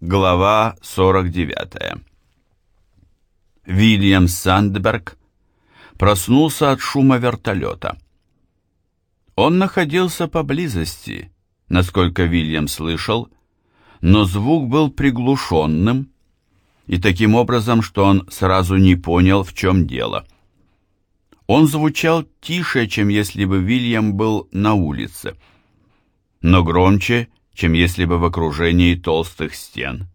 Глава 49 Вильям Сандберг проснулся от шума вертолета. Он находился поблизости, насколько Вильям слышал, но звук был приглушенным и таким образом, что он сразу не понял, в чем дело. Он звучал тише, чем если бы Вильям был на улице, но громче, чем если бы в окружении толстых стен.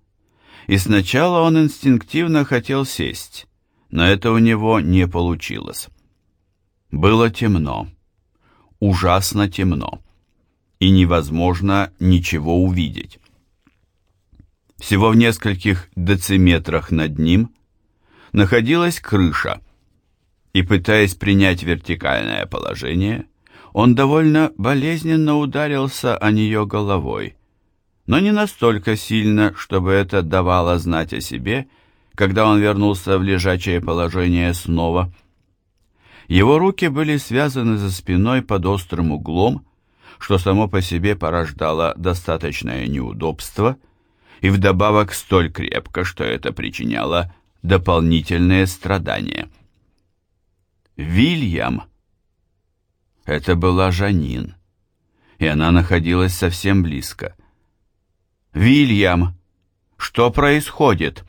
И сначала он инстинктивно хотел сесть, но это у него не получилось. Было темно, ужасно темно, и невозможно ничего увидеть. Всего в нескольких дециметрах над ним находилась крыша, и, пытаясь принять вертикальное положение, он довольно болезненно ударился о нее головой, но не настолько сильно, чтобы это давало знать о себе, когда он вернулся в лежачее положение снова. Его руки были связаны за спиной под острым углом, что само по себе порождало достаточное неудобство, и вдобавок столь крепко, что это причиняло дополнительные страдания. Вильям это была Жанин, и она находилась совсем близко. «Вильям, что происходит?»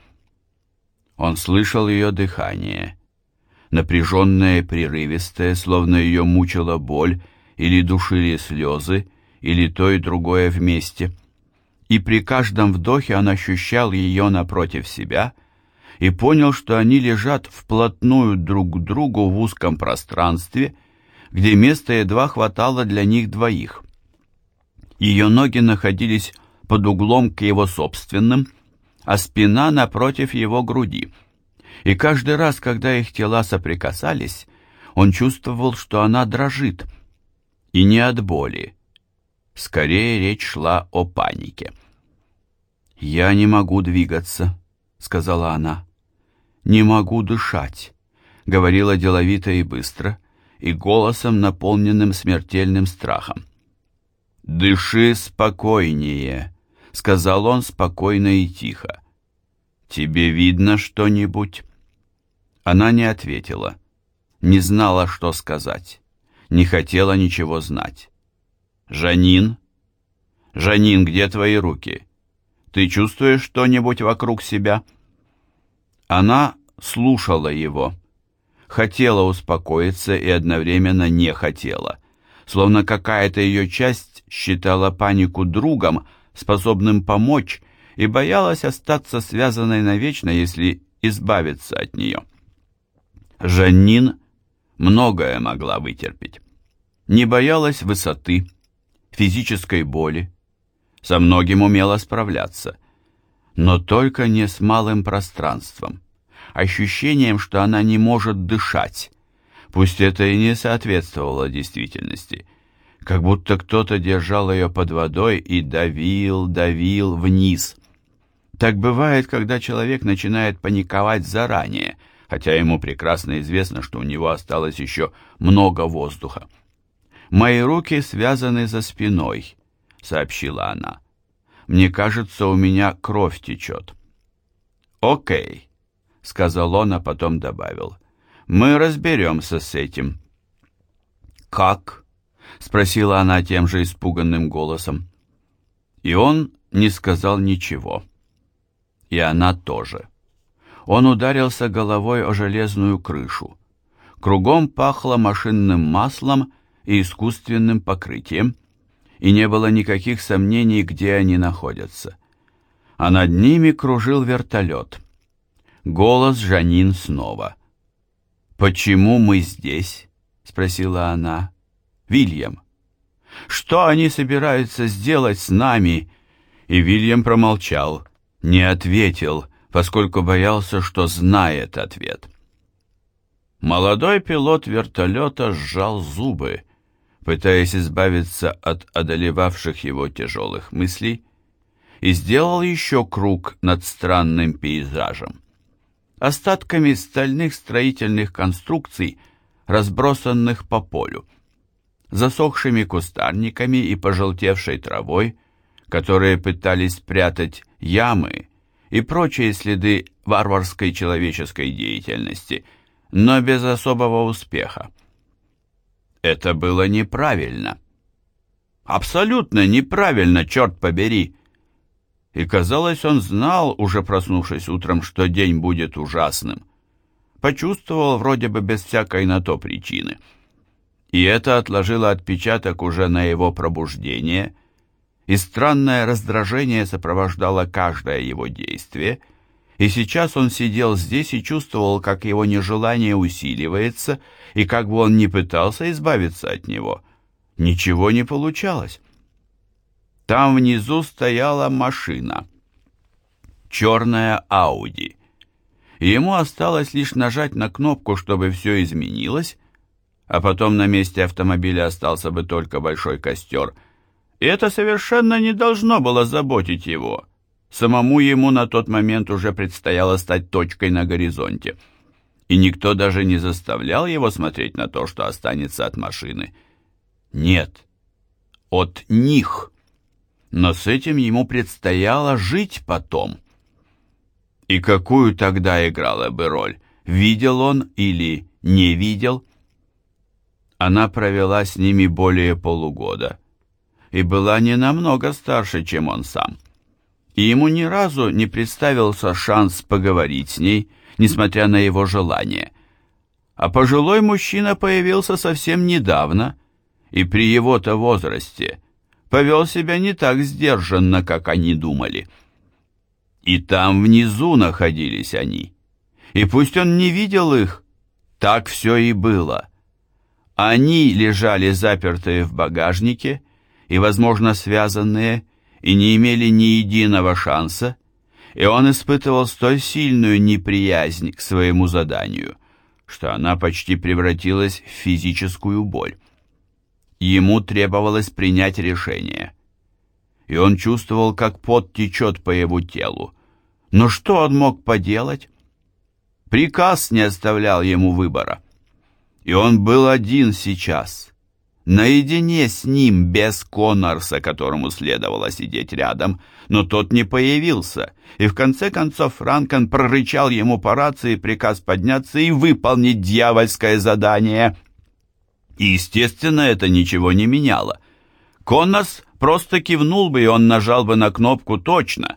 Он слышал ее дыхание, напряженное прерывистое, словно ее мучила боль, или душили слезы, или то и другое вместе. И при каждом вдохе он ощущал ее напротив себя и понял, что они лежат вплотную друг к другу в узком пространстве, где места едва хватало для них двоих. Ее ноги находились под углом к его собственным, а спина напротив его груди. И каждый раз, когда их тела соприкасались, он чувствовал, что она дрожит. И не от боли. Скорее речь шла о панике. «Я не могу двигаться», — сказала она. «Не могу дышать», — говорила деловито и быстро, и голосом, наполненным смертельным страхом. «Дыши спокойнее», — сказал он спокойно и тихо. «Тебе видно что-нибудь?» Она не ответила, не знала, что сказать, не хотела ничего знать. «Жанин? Жанин, где твои руки? Ты чувствуешь что-нибудь вокруг себя?» Она слушала его хотела успокоиться и одновременно не хотела, словно какая-то ее часть считала панику другом, способным помочь, и боялась остаться связанной навечно, если избавиться от нее. Жаннин многое могла вытерпеть. Не боялась высоты, физической боли, со многим умела справляться, но только не с малым пространством ощущением, что она не может дышать. Пусть это и не соответствовало действительности. Как будто кто-то держал ее под водой и давил, давил вниз. Так бывает, когда человек начинает паниковать заранее, хотя ему прекрасно известно, что у него осталось еще много воздуха. «Мои руки связаны за спиной», — сообщила она. «Мне кажется, у меня кровь течет». «Окей», — сказал он, а потом добавил. «Мы разберемся с этим». «Как?» — спросила она тем же испуганным голосом. И он не сказал ничего. И она тоже. Он ударился головой о железную крышу. Кругом пахло машинным маслом и искусственным покрытием, и не было никаких сомнений, где они находятся. А над ними кружил вертолет — Голос Жанин снова. «Почему мы здесь?» — спросила она. «Вильям, что они собираются сделать с нами?» И Вильям промолчал, не ответил, поскольку боялся, что знает ответ. Молодой пилот вертолета сжал зубы, пытаясь избавиться от одолевавших его тяжелых мыслей, и сделал еще круг над странным пейзажем остатками стальных строительных конструкций, разбросанных по полю, засохшими кустарниками и пожелтевшей травой, которые пытались спрятать ямы и прочие следы варварской человеческой деятельности, но без особого успеха. Это было неправильно. Абсолютно неправильно, черт побери. И казалось, он знал, уже проснувшись утром, что день будет ужасным. Почувствовал вроде бы без всякой на то причины. И это отложило отпечаток уже на его пробуждение, и странное раздражение сопровождало каждое его действие, и сейчас он сидел здесь и чувствовал, как его нежелание усиливается, и как бы он ни пытался избавиться от него, ничего не получалось. Там внизу стояла машина. Черная Ауди. Ему осталось лишь нажать на кнопку, чтобы все изменилось, а потом на месте автомобиля остался бы только большой костер. И это совершенно не должно было заботить его. Самому ему на тот момент уже предстояло стать точкой на горизонте. И никто даже не заставлял его смотреть на то, что останется от машины. Нет, от них но с этим ему предстояло жить потом. И какую тогда играла бы роль, видел он или не видел? Она провела с ними более полугода и была не намного старше, чем он сам. И ему ни разу не представился шанс поговорить с ней, несмотря на его желание. А пожилой мужчина появился совсем недавно, и при его-то возрасте повел себя не так сдержанно, как они думали. И там внизу находились они. И пусть он не видел их, так все и было. Они лежали запертые в багажнике и, возможно, связанные, и не имели ни единого шанса, и он испытывал столь сильную неприязнь к своему заданию, что она почти превратилась в физическую боль. Ему требовалось принять решение. И он чувствовал, как пот течет по его телу. Но что он мог поделать? Приказ не оставлял ему выбора. И он был один сейчас, наедине с ним, без Коннорса, которому следовало сидеть рядом, но тот не появился, и в конце концов Франкен прорычал ему по рации приказ подняться и выполнить дьявольское задание — и, естественно, это ничего не меняло. Коннорс просто кивнул бы, и он нажал бы на кнопку точно.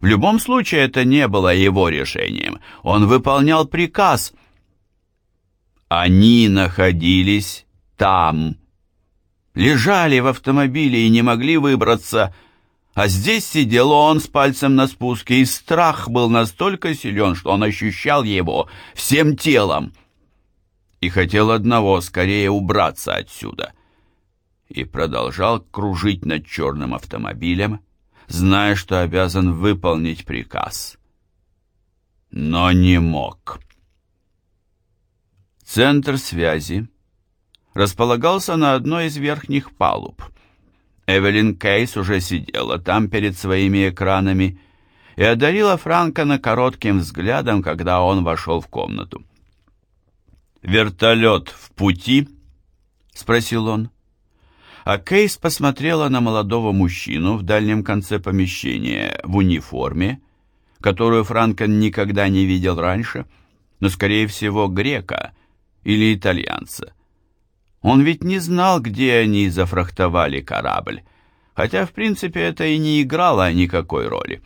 В любом случае, это не было его решением. Он выполнял приказ. Они находились там. Лежали в автомобиле и не могли выбраться. А здесь сидел он с пальцем на спуске, и страх был настолько силен, что он ощущал его всем телом и хотел одного скорее убраться отсюда. И продолжал кружить над черным автомобилем, зная, что обязан выполнить приказ. Но не мог. Центр связи располагался на одной из верхних палуб. Эвелин Кейс уже сидела там перед своими экранами и одарила Франкона коротким взглядом, когда он вошел в комнату. «Вертолет в пути?» — спросил он. А Кейс посмотрела на молодого мужчину в дальнем конце помещения в униформе, которую Франкен никогда не видел раньше, но, скорее всего, грека или итальянца. Он ведь не знал, где они зафрахтовали корабль, хотя, в принципе, это и не играло никакой роли.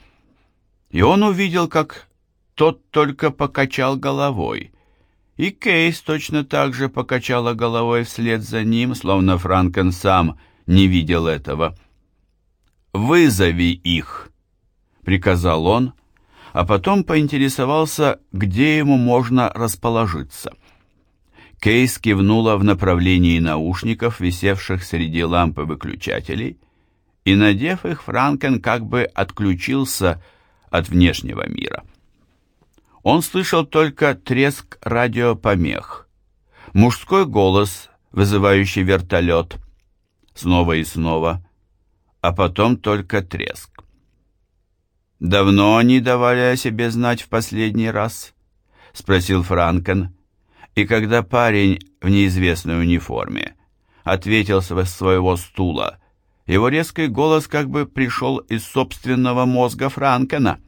И он увидел, как тот только покачал головой — и Кейс точно так же покачала головой вслед за ним, словно Франкен сам не видел этого. «Вызови их», — приказал он, а потом поинтересовался, где ему можно расположиться. Кейс кивнула в направлении наушников, висевших среди лампы выключателей, и, надев их, Франкен как бы отключился от внешнего мира. Он слышал только треск радиопомех, мужской голос, вызывающий вертолет, снова и снова, а потом только треск. «Давно они давали о себе знать в последний раз?» — спросил Франкен. И когда парень в неизвестной униформе ответил со своего стула Его резкий голос как бы пришел из собственного мозга Франкена.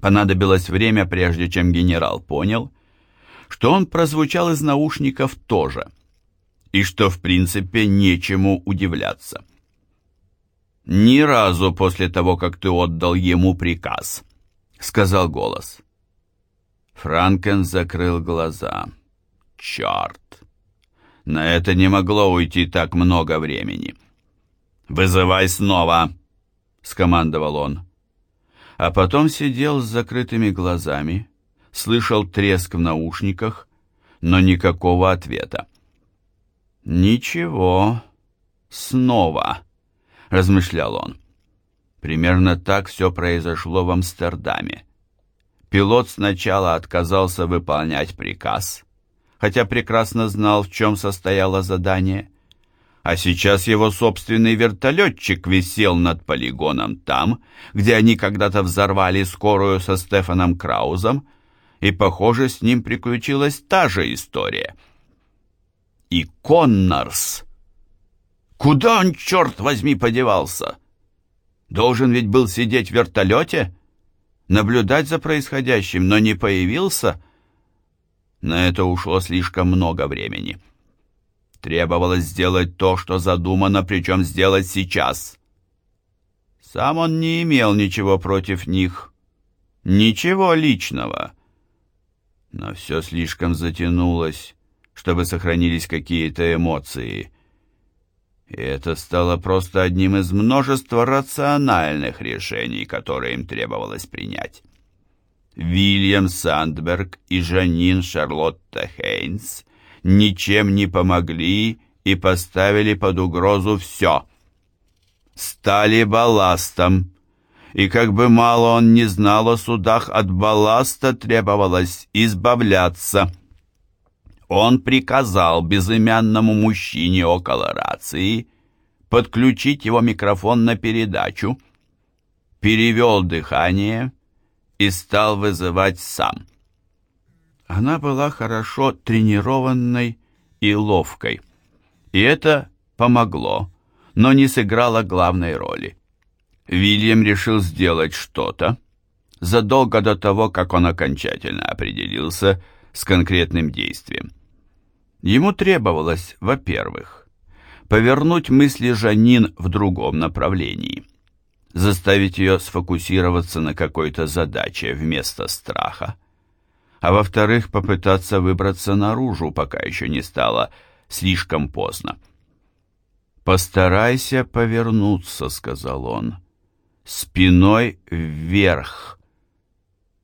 Понадобилось время, прежде чем генерал понял, что он прозвучал из наушников тоже, и что, в принципе, нечему удивляться. «Ни разу после того, как ты отдал ему приказ», — сказал голос. Франкен закрыл глаза. «Черт! На это не могло уйти так много времени». «Вызывай снова!» — скомандовал он. А потом сидел с закрытыми глазами, слышал треск в наушниках, но никакого ответа. «Ничего, снова», — размышлял он. Примерно так все произошло в Амстердаме. Пилот сначала отказался выполнять приказ, хотя прекрасно знал, в чем состояло задание, а сейчас его собственный вертолетчик висел над полигоном там, где они когда-то взорвали скорую со Стефаном Краузом, и, похоже, с ним приключилась та же история. И Коннорс... Куда он, черт возьми, подевался? Должен ведь был сидеть в вертолете, наблюдать за происходящим, но не появился. На это ушло слишком много времени. Требовалось сделать то, что задумано, причем сделать сейчас. Сам он не имел ничего против них. Ничего личного но все слишком затянулось, чтобы сохранились какие-то эмоции. И это стало просто одним из множества рациональных решений, которые им требовалось принять. Вильям Сандберг и Жанин Шарлотта Хейнс ничем не помогли и поставили под угрозу все. Стали балластом, и как бы мало он не знал о судах, от балласта требовалось избавляться. Он приказал безымянному мужчине около рации подключить его микрофон на передачу, перевел дыхание и стал вызывать сам. Она была хорошо тренированной и ловкой, и это помогло, но не сыграло главной роли. Вильям решил сделать что-то задолго до того, как он окончательно определился с конкретным действием. Ему требовалось, во-первых, повернуть мысли Жанин в другом направлении, заставить ее сфокусироваться на какой-то задаче вместо страха, а во-вторых, попытаться выбраться наружу, пока еще не стало слишком поздно. «Постарайся повернуться», — сказал он, — спиной вверх.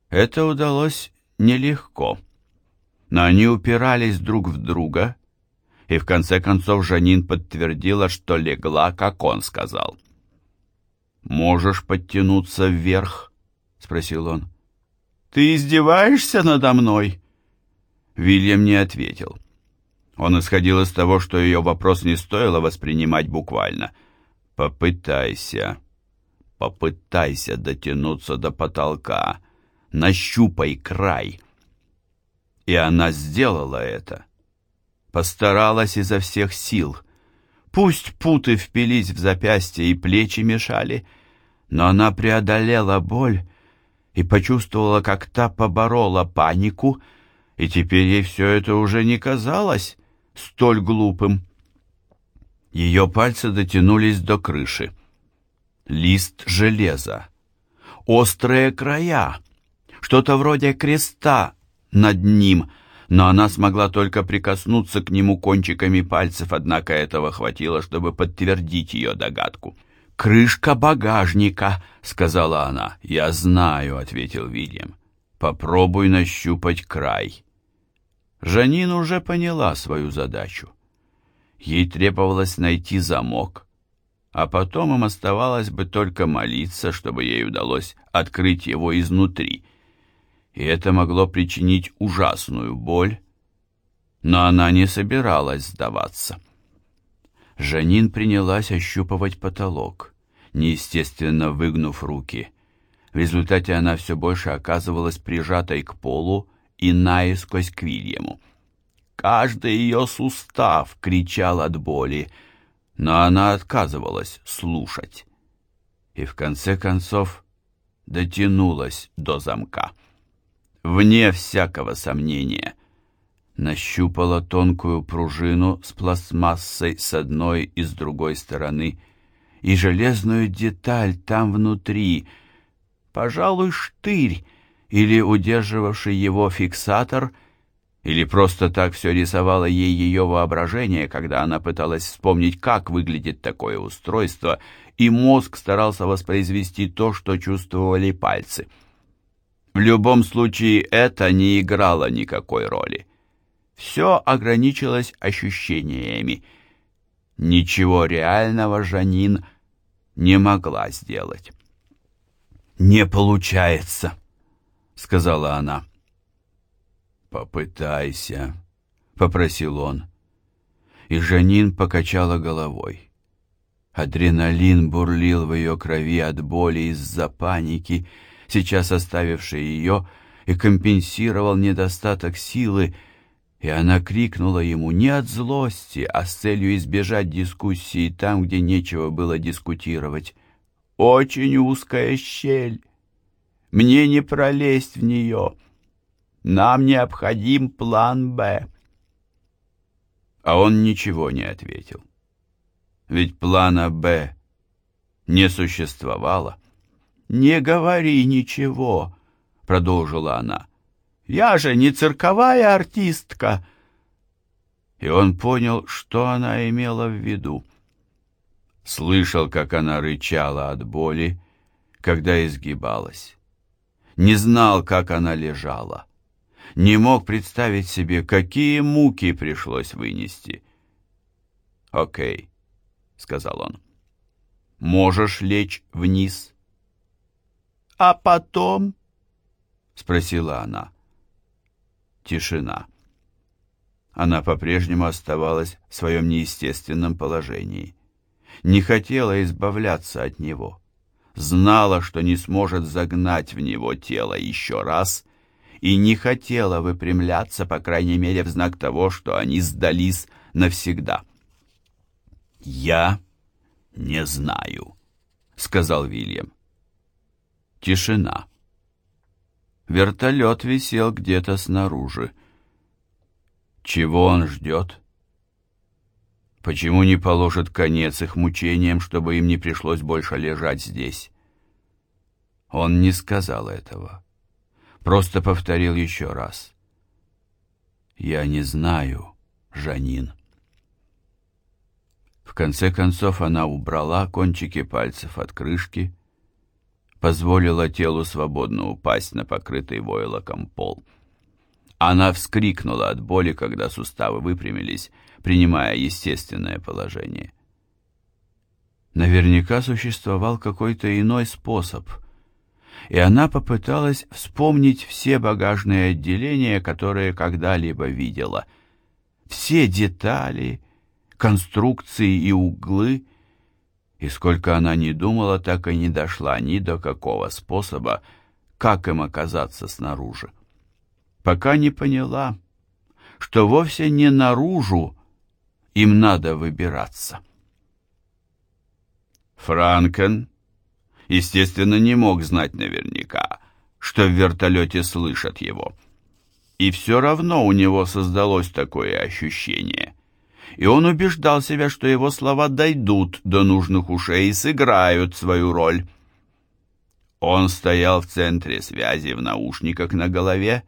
Это удалось нелегко, но они упирались друг в друга, и в конце концов Жанин подтвердила, что легла, как он сказал. «Можешь подтянуться вверх?» — спросил он. «Ты издеваешься надо мной?» Вильям не ответил. Он исходил из того, что ее вопрос не стоило воспринимать буквально. «Попытайся», Попытайся дотянуться до потолка, нащупай край. И она сделала это. Постаралась изо всех сил. Пусть путы впились в запястье и плечи мешали, но она преодолела боль и почувствовала, как та поборола панику, и теперь ей все это уже не казалось столь глупым. Ее пальцы дотянулись до крыши лист железа, острые края, что-то вроде креста над ним, но она смогла только прикоснуться к нему кончиками пальцев, однако этого хватило, чтобы подтвердить ее догадку. «Крышка багажника», — сказала она. «Я знаю», — ответил Вильям. «Попробуй нащупать край». Жанин уже поняла свою задачу. Ей требовалось найти замок, а потом им оставалось бы только молиться, чтобы ей удалось открыть его изнутри. И это могло причинить ужасную боль, но она не собиралась сдаваться. Жанин принялась ощупывать потолок, неестественно выгнув руки. В результате она все больше оказывалась прижатой к полу и наискось к Вильяму. Каждый ее сустав кричал от боли, но она отказывалась слушать. И в конце концов дотянулась до замка. Вне всякого сомнения нащупала тонкую пружину с пластмассой с одной и с другой стороны и железную деталь там внутри, пожалуй, штырь или удерживавший его фиксатор — или просто так все рисовало ей ее воображение, когда она пыталась вспомнить, как выглядит такое устройство, и мозг старался воспроизвести то, что чувствовали пальцы. В любом случае это не играло никакой роли. Все ограничилось ощущениями. Ничего реального Жанин не могла сделать. «Не получается», — сказала она. «Попытайся», — попросил он. И Жанин покачала головой. Адреналин бурлил в ее крови от боли из-за паники, сейчас оставившей ее, и компенсировал недостаток силы, и она крикнула ему не от злости, а с целью избежать дискуссии там, где нечего было дискутировать. «Очень узкая щель! Мне не пролезть в нее!» Нам необходим план «Б». А он ничего не ответил. Ведь плана «Б» не существовало. «Не говори ничего», — продолжила она. «Я же не цирковая артистка». И он понял, что она имела в виду. Слышал, как она рычала от боли, когда изгибалась. Не знал, как она лежала не мог представить себе, какие муки пришлось вынести. «Окей», — сказал он, — «можешь лечь вниз». «А потом?» — спросила она. Тишина. Она по-прежнему оставалась в своем неестественном положении. Не хотела избавляться от него. Знала, что не сможет загнать в него тело еще раз и не хотела выпрямляться, по крайней мере, в знак того, что они сдались навсегда. «Я не знаю», — сказал Вильям. Тишина. Вертолет висел где-то снаружи. Чего он ждет? Почему не положит конец их мучениям, чтобы им не пришлось больше лежать здесь? Он не сказал этого просто повторил еще раз. «Я не знаю, Жанин». В конце концов она убрала кончики пальцев от крышки, позволила телу свободно упасть на покрытый войлоком пол. Она вскрикнула от боли, когда суставы выпрямились, принимая естественное положение. Наверняка существовал какой-то иной способ — и она попыталась вспомнить все багажные отделения, которые когда-либо видела. Все детали, конструкции и углы. И сколько она не думала, так и не дошла ни до какого способа, как им оказаться снаружи. Пока не поняла, что вовсе не наружу им надо выбираться. Франкен естественно, не мог знать наверняка, что в вертолете слышат его. И все равно у него создалось такое ощущение. И он убеждал себя, что его слова дойдут до нужных ушей и сыграют свою роль. Он стоял в центре связи в наушниках на голове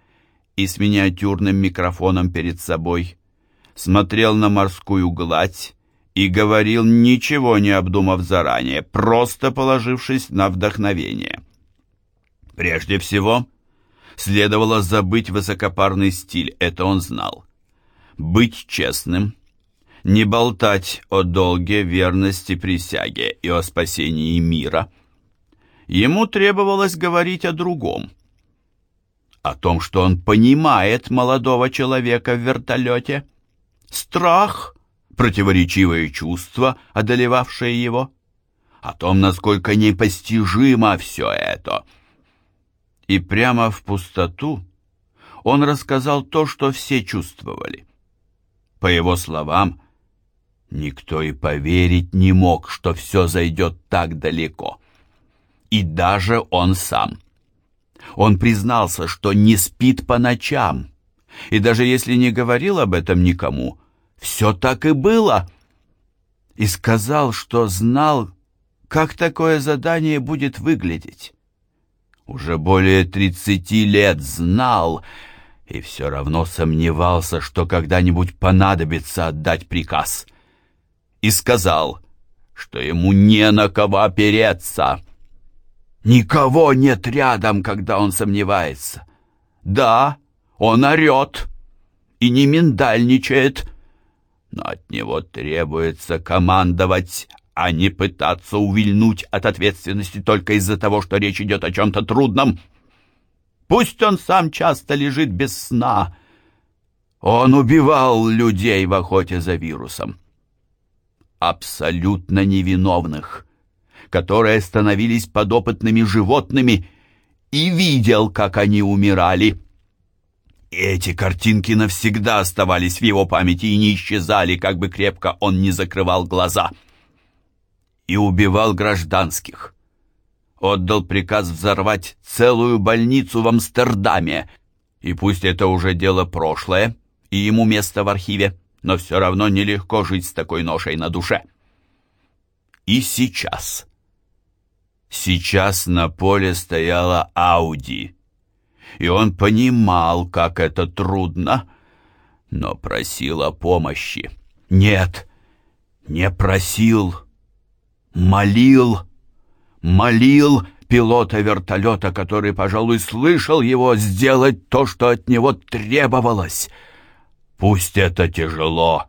и с миниатюрным микрофоном перед собой, смотрел на морскую гладь и говорил, ничего не обдумав заранее, просто положившись на вдохновение. Прежде всего, следовало забыть высокопарный стиль, это он знал. Быть честным, не болтать о долге, верности, присяге и о спасении мира. Ему требовалось говорить о другом. О том, что он понимает молодого человека в вертолете. Страх — противоречивые чувства, одолевавшие его, о том, насколько непостижимо все это. И прямо в пустоту он рассказал то, что все чувствовали. По его словам, Никто и поверить не мог, что все зайдет так далеко. И даже он сам. Он признался, что не спит по ночам. И даже если не говорил об этом никому, все так и было. И сказал, что знал, как такое задание будет выглядеть. Уже более тридцати лет знал, и все равно сомневался, что когда-нибудь понадобится отдать приказ. И сказал, что ему не на кого опереться. Никого нет рядом, когда он сомневается. Да, он орет и не миндальничает, но от него требуется командовать, а не пытаться увильнуть от ответственности только из-за того, что речь идет о чем-то трудном. Пусть он сам часто лежит без сна. Он убивал людей в охоте за вирусом. Абсолютно невиновных, которые становились подопытными животными, и видел, как они умирали. И эти картинки навсегда оставались в его памяти и не исчезали, как бы крепко он не закрывал глаза. И убивал гражданских. Отдал приказ взорвать целую больницу в Амстердаме. И пусть это уже дело прошлое, и ему место в архиве, но все равно нелегко жить с такой ношей на душе. И сейчас. Сейчас на поле стояла Ауди и он понимал, как это трудно, но просил о помощи. Нет, не просил, молил, молил пилота вертолета, который, пожалуй, слышал его сделать то, что от него требовалось. Пусть это тяжело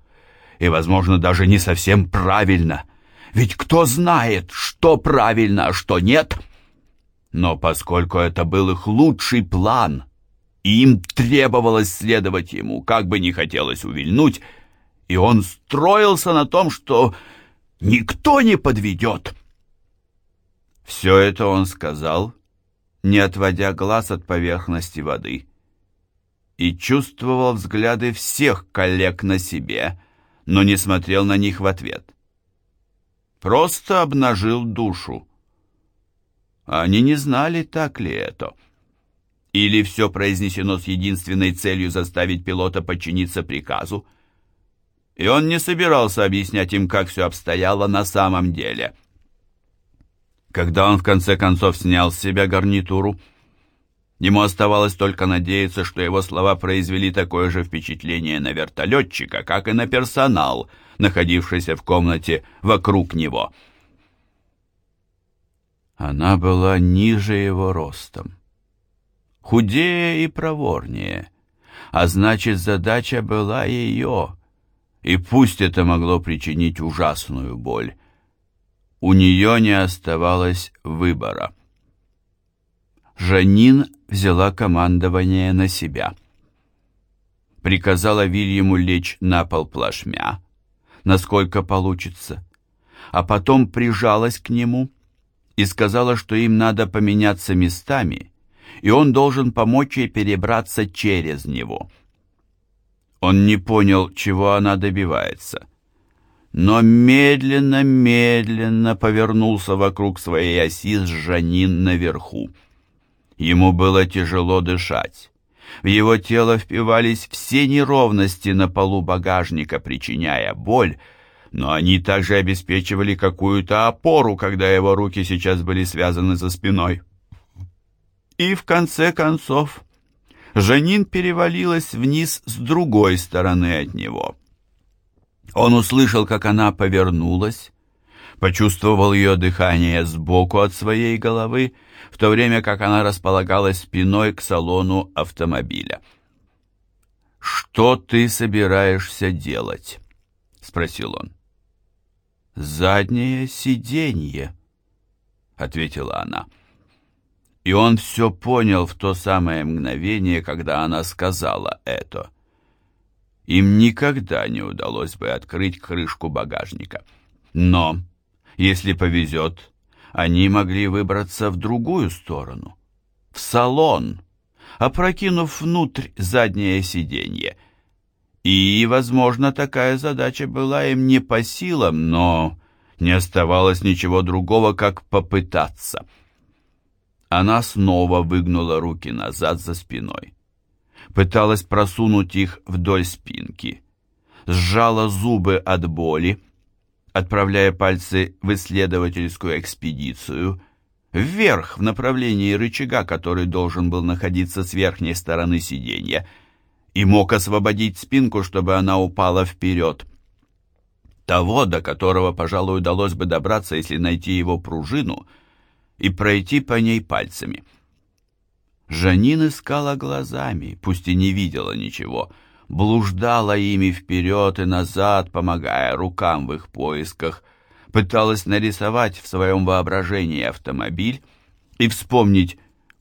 и, возможно, даже не совсем правильно, ведь кто знает, что правильно, а что нет — но поскольку это был их лучший план, им требовалось следовать ему, как бы не хотелось увильнуть, и он строился на том, что никто не подведет. Все это он сказал, не отводя глаз от поверхности воды, и чувствовал взгляды всех коллег на себе, но не смотрел на них в ответ. Просто обнажил душу. Они не знали, так ли это. Или все произнесено с единственной целью заставить пилота подчиниться приказу. И он не собирался объяснять им, как все обстояло на самом деле. Когда он в конце концов снял с себя гарнитуру, ему оставалось только надеяться, что его слова произвели такое же впечатление на вертолетчика, как и на персонал, находившийся в комнате вокруг него. Она была ниже его ростом, худее и проворнее, а значит, задача была ее, и пусть это могло причинить ужасную боль, у нее не оставалось выбора. Жанин взяла командование на себя. Приказала Вильяму лечь на пол плашмя, насколько получится, а потом прижалась к нему и сказала, что им надо поменяться местами, и он должен помочь ей перебраться через него. Он не понял, чего она добивается, но медленно-медленно повернулся вокруг своей оси с Жанин наверху. Ему было тяжело дышать. В его тело впивались все неровности на полу багажника, причиняя боль, но они также обеспечивали какую-то опору, когда его руки сейчас были связаны за спиной. И в конце концов Жанин перевалилась вниз с другой стороны от него. Он услышал, как она повернулась, почувствовал ее дыхание сбоку от своей головы, в то время как она располагалась спиной к салону автомобиля. «Что ты собираешься делать?» — спросил он заднее сиденье», — ответила она. И он все понял в то самое мгновение, когда она сказала это. Им никогда не удалось бы открыть крышку багажника. Но, если повезет, они могли выбраться в другую сторону, в салон, опрокинув внутрь заднее сиденье. И, возможно, такая задача была им не по силам, но не оставалось ничего другого, как попытаться. Она снова выгнула руки назад за спиной. Пыталась просунуть их вдоль спинки. Сжала зубы от боли, отправляя пальцы в исследовательскую экспедицию, вверх в направлении рычага, который должен был находиться с верхней стороны сиденья, и мог освободить спинку, чтобы она упала вперед. Того, до которого, пожалуй, удалось бы добраться, если найти его пружину и пройти по ней пальцами. Жанин искала глазами, пусть и не видела ничего, блуждала ими вперед и назад, помогая рукам в их поисках, пыталась нарисовать в своем воображении автомобиль и вспомнить,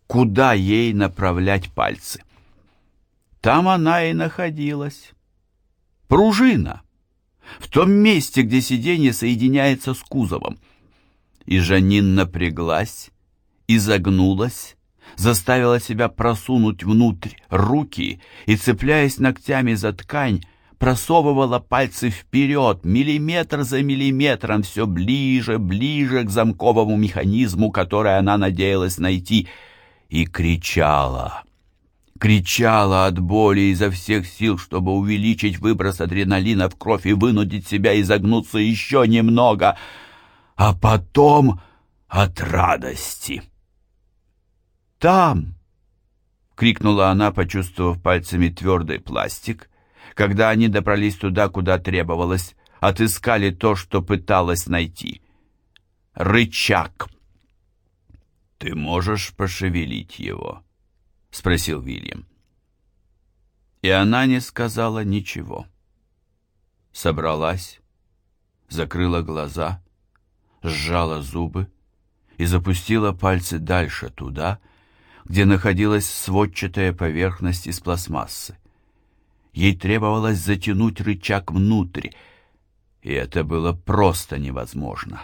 куда ей направлять пальцы. Там она и находилась. Пружина в том месте, где сиденье соединяется с кузовом. И Жанин напряглась, изогнулась, заставила себя просунуть внутрь руки и, цепляясь ногтями за ткань, просовывала пальцы вперед, миллиметр за миллиметром, все ближе, ближе к замковому механизму, который она надеялась найти, и кричала кричала от боли изо всех сил, чтобы увеличить выброс адреналина в кровь и вынудить себя изогнуться еще немного, а потом от радости. «Там!» — крикнула она, почувствовав пальцами твердый пластик, когда они добрались туда, куда требовалось, отыскали то, что пыталась найти. Рычаг. «Ты можешь пошевелить его?» — спросил Вильям. И она не сказала ничего. Собралась, закрыла глаза, сжала зубы и запустила пальцы дальше туда, где находилась сводчатая поверхность из пластмассы. Ей требовалось затянуть рычаг внутрь, и это было просто невозможно.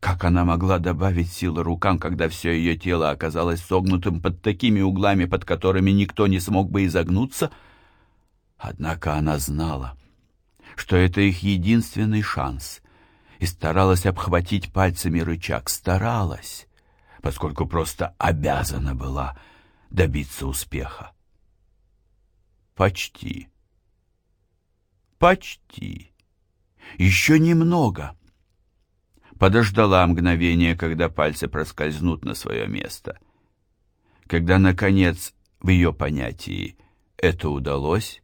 Как она могла добавить силы рукам, когда все ее тело оказалось согнутым под такими углами, под которыми никто не смог бы изогнуться? Однако она знала, что это их единственный шанс, и старалась обхватить пальцами рычаг. Старалась, поскольку просто обязана была добиться успеха. Почти. Почти. Еще немного подождала мгновение, когда пальцы проскользнут на свое место. Когда, наконец, в ее понятии это удалось,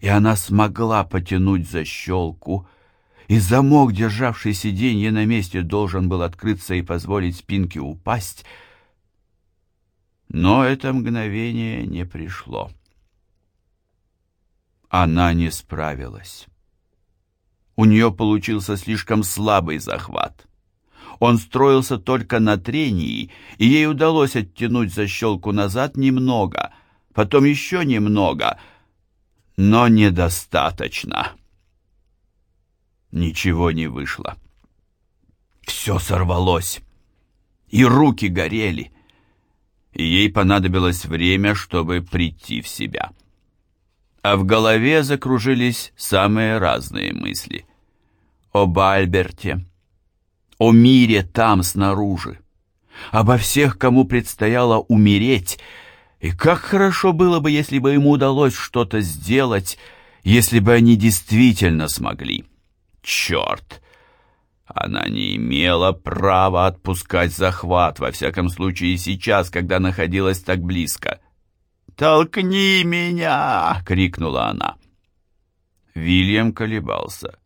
и она смогла потянуть защелку, и замок, державший сиденье на месте, должен был открыться и позволить спинке упасть, но это мгновение не пришло. Она не справилась. У нее получился слишком слабый захват. Он строился только на трении, и ей удалось оттянуть защелку назад немного, потом еще немного, но недостаточно. Ничего не вышло. Все сорвалось, и руки горели, и ей понадобилось время, чтобы прийти в себя а в голове закружились самые разные мысли. Об Альберте, о мире там снаружи, обо всех, кому предстояло умереть, и как хорошо было бы, если бы ему удалось что-то сделать, если бы они действительно смогли. Черт! Она не имела права отпускать захват, во всяком случае сейчас, когда находилась так близко. «Толкни меня!» — крикнула она. Вильям колебался.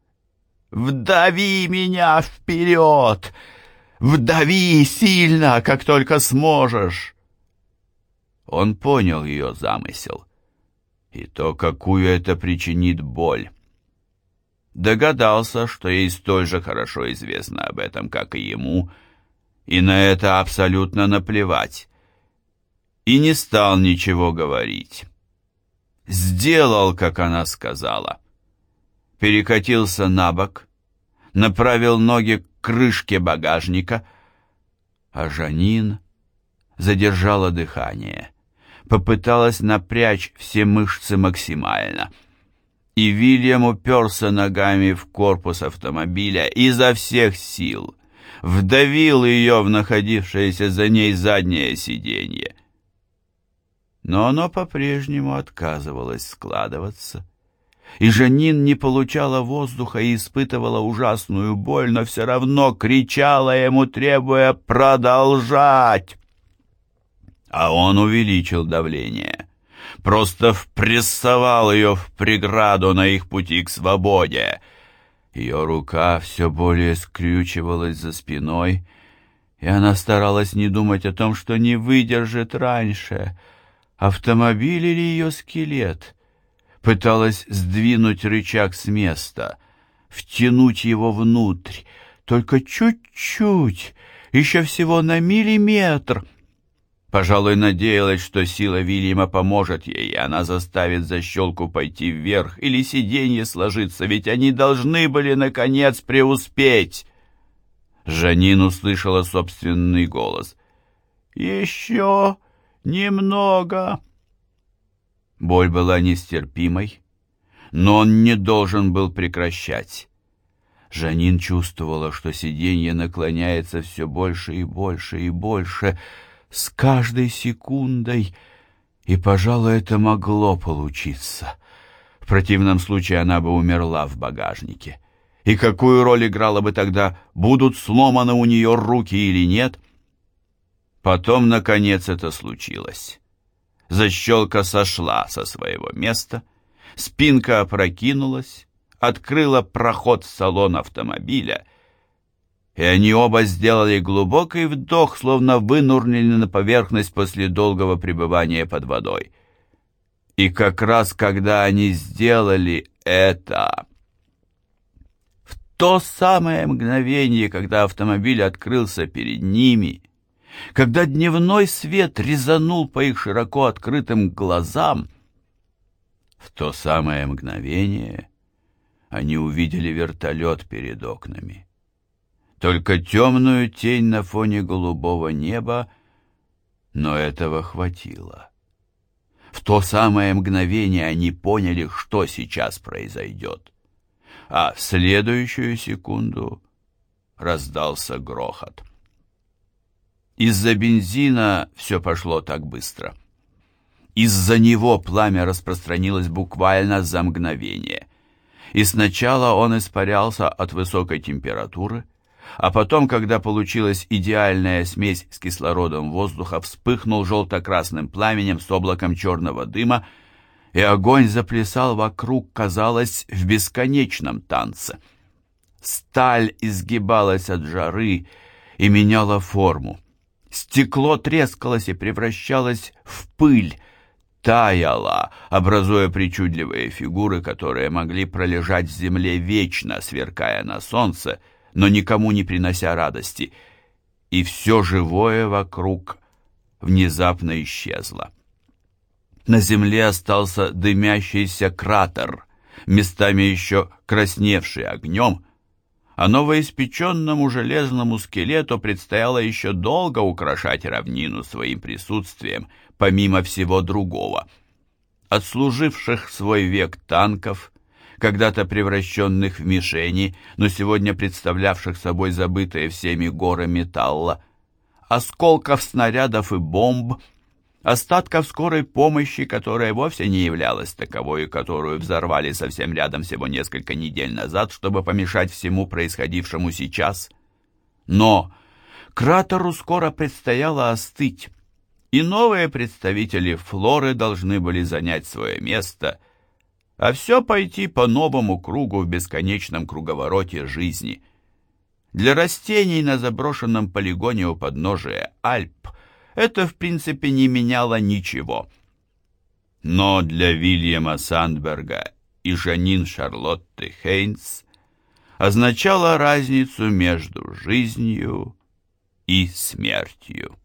«Вдави меня вперед! Вдави сильно, как только сможешь!» Он понял ее замысел и то, какую это причинит боль. Догадался, что ей столь же хорошо известно об этом, как и ему, и на это абсолютно наплевать и не стал ничего говорить. Сделал, как она сказала. Перекатился на бок, направил ноги к крышке багажника, а Жанин задержала дыхание, попыталась напрячь все мышцы максимально. И Вильям уперся ногами в корпус автомобиля изо всех сил, вдавил ее в находившееся за ней заднее сиденье. Но оно по-прежнему отказывалось складываться и Жанин не получала воздуха и испытывала ужасную боль, но все равно кричала ему, требуя продолжать. А он увеличил давление, просто впрессовал ее в преграду на их пути к свободе. Ее рука все более скрючивалась за спиной, и она старалась не думать о том, что не выдержит раньше. Автомобиль или ее скелет — пыталась сдвинуть рычаг с места, втянуть его внутрь, только чуть-чуть, еще всего на миллиметр. Пожалуй, надеялась, что сила Вильяма поможет ей, и она заставит защелку пойти вверх или сиденье сложиться, ведь они должны были, наконец, преуспеть. Жанин услышала собственный голос. «Еще немного!» Боль была нестерпимой, но он не должен был прекращать. Жанин чувствовала, что сиденье наклоняется все больше и больше и больше с каждой секундой, и, пожалуй, это могло получиться. В противном случае она бы умерла в багажнике. И какую роль играла бы тогда, будут сломаны у нее руки или нет? Потом, наконец, это случилось. Защелка сошла со своего места, спинка опрокинулась, открыла проход в салон автомобиля, и они оба сделали глубокий вдох, словно вынурнули на поверхность после долгого пребывания под водой. И как раз когда они сделали это... В то самое мгновение, когда автомобиль открылся перед ними, когда дневной свет резанул по их широко открытым глазам, в то самое мгновение они увидели вертолет перед окнами. Только темную тень на фоне голубого неба, но этого хватило. В то самое мгновение они поняли, что сейчас произойдет. А в следующую секунду раздался грохот. Из-за бензина все пошло так быстро. Из-за него пламя распространилось буквально за мгновение. И сначала он испарялся от высокой температуры, а потом, когда получилась идеальная смесь с кислородом воздуха, вспыхнул желто-красным пламенем с облаком черного дыма, и огонь заплясал вокруг, казалось, в бесконечном танце. Сталь изгибалась от жары и меняла форму. Стекло трескалось и превращалось в пыль, таяло, образуя причудливые фигуры, которые могли пролежать в земле вечно, сверкая на солнце, но никому не принося радости. И все живое вокруг внезапно исчезло. На земле остался дымящийся кратер, местами еще красневший огнем, а новоиспеченному железному скелету предстояло еще долго украшать равнину своим присутствием, помимо всего другого. Отслуживших свой век танков, когда-то превращенных в мишени, но сегодня представлявших собой забытые всеми горы металла, осколков снарядов и бомб — остатков скорой помощи, которая вовсе не являлась таковой, которую взорвали совсем рядом всего несколько недель назад, чтобы помешать всему происходившему сейчас. Но кратеру скоро предстояло остыть, и новые представители флоры должны были занять свое место, а все пойти по новому кругу в бесконечном круговороте жизни. Для растений на заброшенном полигоне у подножия Альп это в принципе не меняло ничего. Но для Вильяма Сандберга и Жанин Шарлотты Хейнс означало разницу между жизнью и смертью.